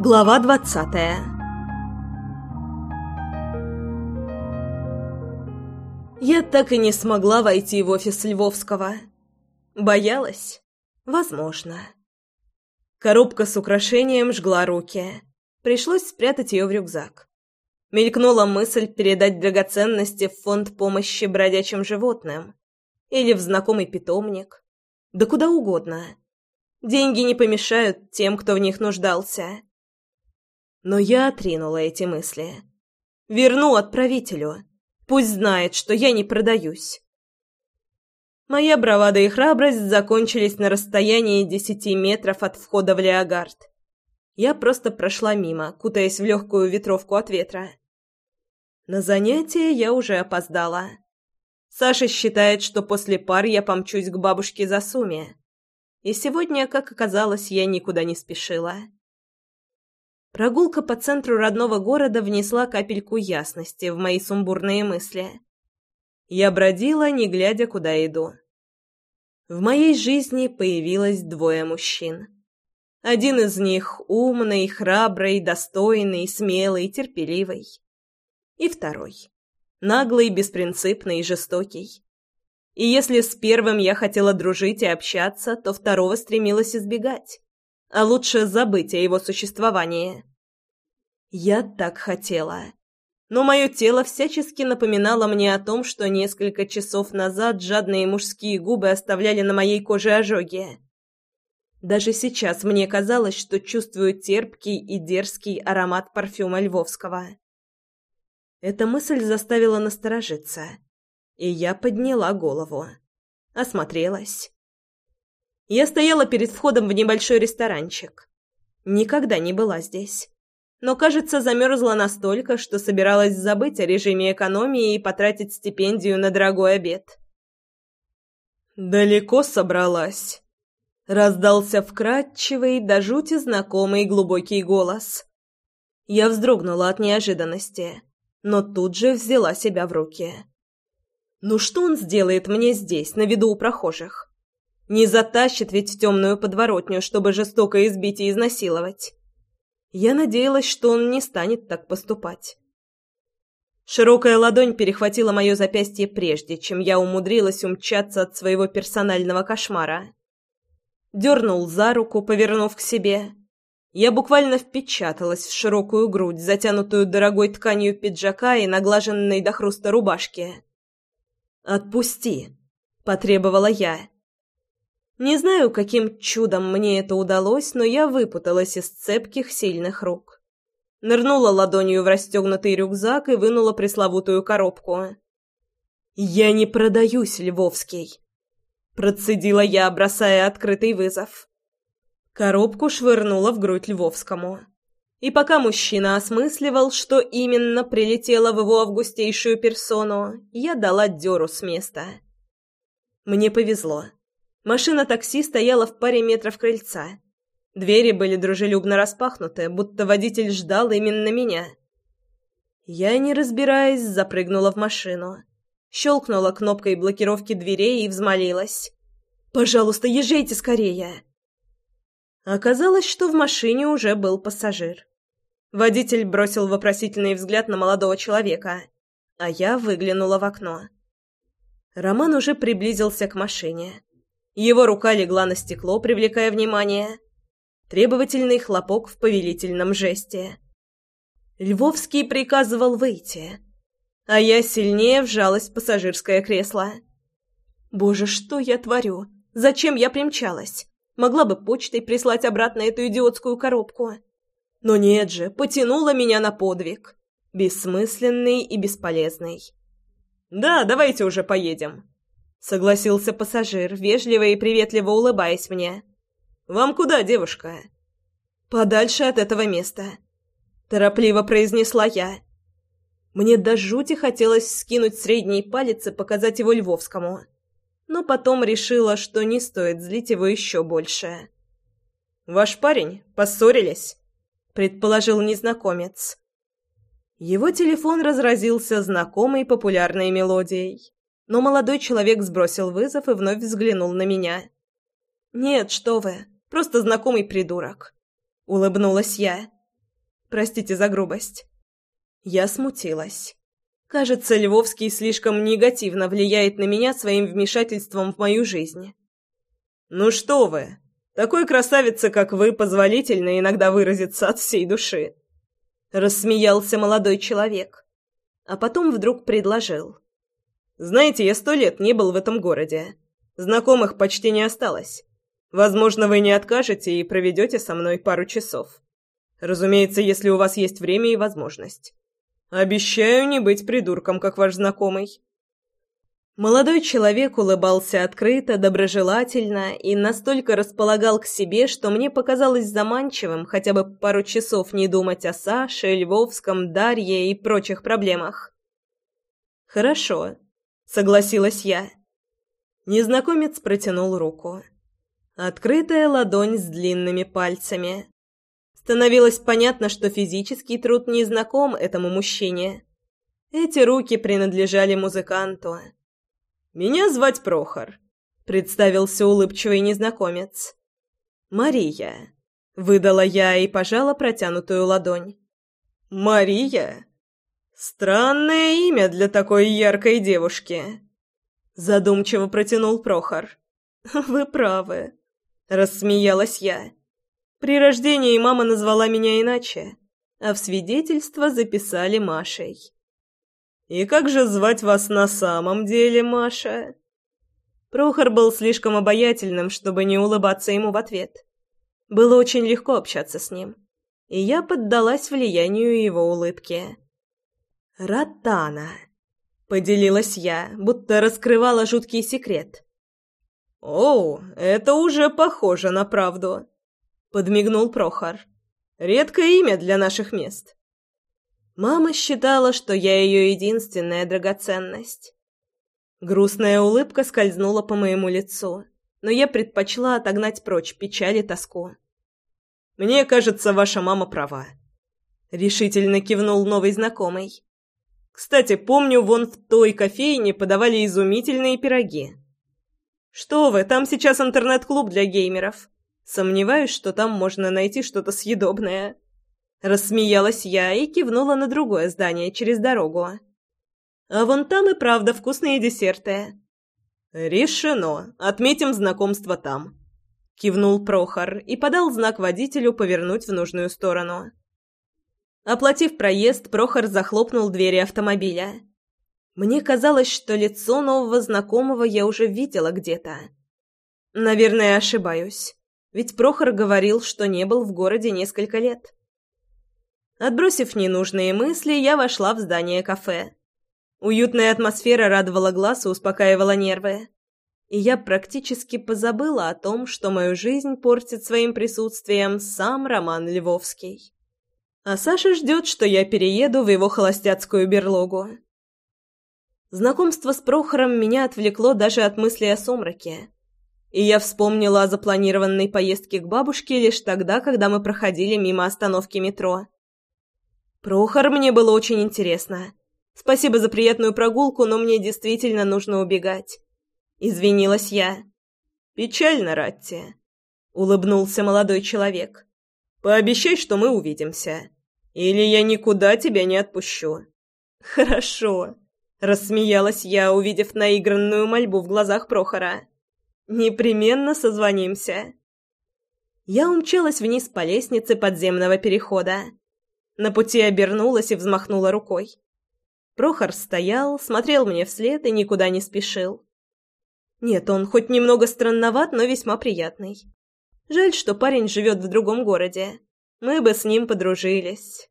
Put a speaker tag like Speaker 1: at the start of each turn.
Speaker 1: Глава двадцатая Я так и не смогла войти в офис Львовского. Боялась? Возможно. Коробка с украшением жгла руки. Пришлось спрятать ее в рюкзак. Мелькнула мысль передать драгоценности в фонд помощи бродячим животным или в знакомый питомник. Да куда угодно. Деньги не помешают тем, кто в них нуждался. Но я отринула эти мысли. Верну отправителю. Пусть знает, что я не продаюсь. Моя бравада и храбрость закончились на расстоянии десяти метров от входа в Леогард. Я просто прошла мимо, кутаясь в легкую ветровку от ветра. На занятие я уже опоздала. Саша считает, что после пар я помчусь к бабушке за Суми. И сегодня, как оказалось, я никуда не спешила. Прогулка по центру родного города внесла капельку ясности в мои сумбурные мысли. Я бродила, не глядя, куда иду. В моей жизни появилось двое мужчин. Один из них умный, храбрый, достойный, смелый, терпеливый. И второй наглый, беспринципный и жестокий. И если с первым я хотела дружить и общаться, то второго стремилась избегать, а лучше забыть о его существовании. Я так хотела. Но мое тело всячески напоминало мне о том, что несколько часов назад жадные мужские губы оставляли на моей коже ожоги. Даже сейчас мне казалось, что чувствую терпкий и дерзкий аромат парфюма Львовского. Эта мысль заставила насторожиться, и я подняла голову. Осмотрелась. Я стояла перед входом в небольшой ресторанчик. Никогда не была здесь. Но, кажется, замерзла настолько, что собиралась забыть о режиме экономии и потратить стипендию на дорогой обед. «Далеко собралась?» Раздался вкрадчивый, до жути знакомый глубокий голос. Я вздрогнула от неожиданности, но тут же взяла себя в руки. «Ну что он сделает мне здесь, на виду у прохожих? Не затащит ведь в темную подворотню, чтобы жестоко избить и изнасиловать. Я надеялась, что он не станет так поступать». Широкая ладонь перехватила мое запястье прежде, чем я умудрилась умчаться от своего персонального кошмара дернул за руку, повернув к себе. Я буквально впечаталась в широкую грудь, затянутую дорогой тканью пиджака и наглаженной до хруста рубашки. «Отпусти!» — потребовала я. Не знаю, каким чудом мне это удалось, но я выпуталась из цепких, сильных рук. Нырнула ладонью в расстегнутый рюкзак и вынула пресловутую коробку. «Я не продаюсь, Львовский!» Процедила я, бросая открытый вызов. Коробку швырнула в грудь Львовскому. И пока мужчина осмысливал, что именно прилетело в его августейшую персону, я дала дёру с места. Мне повезло. Машина такси стояла в паре метров крыльца. Двери были дружелюбно распахнуты, будто водитель ждал именно меня. Я, не разбираясь, запрыгнула в машину щелкнула кнопкой блокировки дверей и взмолилась. «Пожалуйста, езжайте скорее!» Оказалось, что в машине уже был пассажир. Водитель бросил вопросительный взгляд на молодого человека, а я выглянула в окно. Роман уже приблизился к машине. Его рука легла на стекло, привлекая внимание. Требовательный хлопок в повелительном жесте. Львовский приказывал выйти а я сильнее вжалась в пассажирское кресло. Боже, что я творю? Зачем я примчалась? Могла бы почтой прислать обратно эту идиотскую коробку. Но нет же, потянула меня на подвиг. Бессмысленный и бесполезный. «Да, давайте уже поедем», — согласился пассажир, вежливо и приветливо улыбаясь мне. «Вам куда, девушка?» «Подальше от этого места», — торопливо произнесла я. Мне до жути хотелось скинуть средний палец и показать его Львовскому. Но потом решила, что не стоит злить его еще больше. «Ваш парень? Поссорились?» — предположил незнакомец. Его телефон разразился знакомой популярной мелодией. Но молодой человек сбросил вызов и вновь взглянул на меня. «Нет, что вы, просто знакомый придурок», — улыбнулась я. Простите за грубость. Я смутилась. Кажется, Львовский слишком негативно влияет на меня своим вмешательством в мою жизнь. «Ну что вы! Такой красавице, как вы, позволительно иногда выразиться от всей души!» Рассмеялся молодой человек. А потом вдруг предложил. «Знаете, я сто лет не был в этом городе. Знакомых почти не осталось. Возможно, вы не откажете и проведете со мной пару часов. Разумеется, если у вас есть время и возможность. Обещаю не быть придурком, как ваш знакомый». Молодой человек улыбался открыто, доброжелательно и настолько располагал к себе, что мне показалось заманчивым хотя бы пару часов не думать о Саше, Львовском, Дарье и прочих проблемах. «Хорошо», — согласилась я. Незнакомец протянул руку. Открытая ладонь с длинными пальцами. Становилось понятно, что физический труд не знаком этому мужчине. Эти руки принадлежали музыканту. «Меня звать Прохор», — представился улыбчивый незнакомец. «Мария», — выдала я и пожала протянутую ладонь. «Мария? Странное имя для такой яркой девушки», — задумчиво протянул Прохор. «Вы правы», — рассмеялась я. При рождении мама назвала меня иначе, а в свидетельство записали Машей. «И как же звать вас на самом деле, Маша?» Прохор был слишком обаятельным, чтобы не улыбаться ему в ответ. Было очень легко общаться с ним, и я поддалась влиянию его улыбки. «Ротана», — поделилась я, будто раскрывала жуткий секрет. «Оу, это уже похоже на правду», — подмигнул Прохор. «Редкое имя для наших мест». Мама считала, что я ее единственная драгоценность. Грустная улыбка скользнула по моему лицу, но я предпочла отогнать прочь печаль и тоску. «Мне кажется, ваша мама права», — решительно кивнул новый знакомый. «Кстати, помню, вон в той кофейне подавали изумительные пироги». «Что вы, там сейчас интернет-клуб для геймеров. Сомневаюсь, что там можно найти что-то съедобное». Рассмеялась я и кивнула на другое здание через дорогу. «А вон там и правда вкусные десерты». «Решено. Отметим знакомство там», — кивнул Прохор и подал знак водителю повернуть в нужную сторону. Оплатив проезд, Прохор захлопнул двери автомобиля. Мне казалось, что лицо нового знакомого я уже видела где-то. Наверное, ошибаюсь. Ведь Прохор говорил, что не был в городе несколько лет. Отбросив ненужные мысли, я вошла в здание кафе. Уютная атмосфера радовала глаз и успокаивала нервы. И я практически позабыла о том, что мою жизнь портит своим присутствием сам Роман Львовский. А Саша ждет, что я перееду в его холостяцкую берлогу. Знакомство с Прохором меня отвлекло даже от мысли о сумраке и я вспомнила о запланированной поездке к бабушке лишь тогда, когда мы проходили мимо остановки метро. Прохор мне было очень интересно. Спасибо за приятную прогулку, но мне действительно нужно убегать. Извинилась я. Печально, Ратти. Улыбнулся молодой человек. Пообещай, что мы увидимся. Или я никуда тебя не отпущу. Хорошо. Рассмеялась я, увидев наигранную мольбу в глазах Прохора. Непременно созвонимся. Я умчалась вниз по лестнице подземного перехода. На пути обернулась и взмахнула рукой. Прохор стоял, смотрел мне вслед и никуда не спешил. Нет, он хоть немного странноват, но весьма приятный. Жаль, что парень живет в другом городе. Мы бы с ним подружились.